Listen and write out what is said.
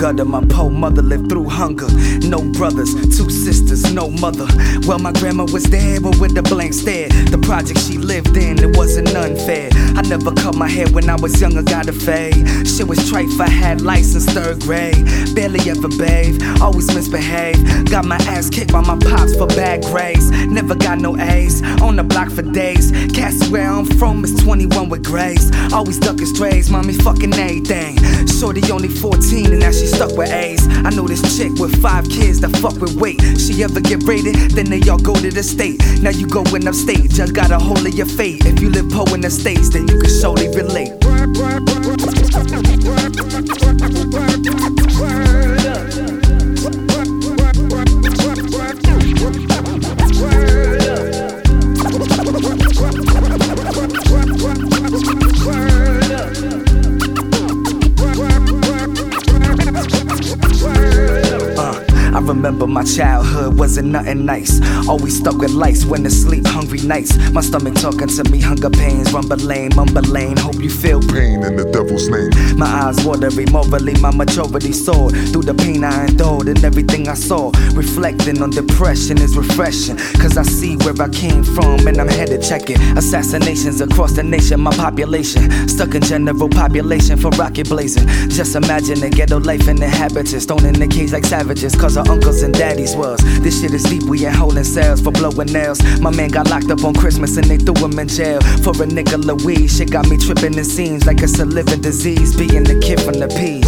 wonder my poor mother lived through hunger. No brothers, two sisters, no mother. Well, my grandma was there, but with a blank stare. The project she lived in, it wasn't unfair. I never cut my hair when I was younger, got a fade. Shit was trite, I had license third grade. Barely ever bathe, always misbehave. Got my ass kicked by my pops for bad grades. Never got no A's, on the block for days. Cassie, where I'm from, is 21 with grace. Always ducking strays, mommy fucking everything. Shorty only 14 and now she stuck with A's. I know this chick with five kids that fuck with weight. She ever get raided, then they all go to the state. Now you going upstate, just got a hold of your fate. If you live po in the states, then you can surely relate. Remember my childhood wasn't nothing nice. Always stuck with lights when the sleep hungry nights. My stomach talking to me, hunger pains, rumble lame, mumble mumbling. Hope you feel Pain in the devil's name. my eyes watery, morally, my maturity soared through the pain I endured and everything I saw. Reflecting on depression is refreshing, cause I see where I came from and I'm headed checking. Assassinations across the nation, my population stuck in general population for rocket blazing. Just imagine the ghetto life and inhabitants thrown in the cage like savages, cause our uncles and daddies was. This shit is deep, we ain't holding cells for blowing nails. My man got locked up on Christmas and they threw him in jail for a nigga weed. Shit got me tripping, it seems like it's a living disease, being the kid from the peace.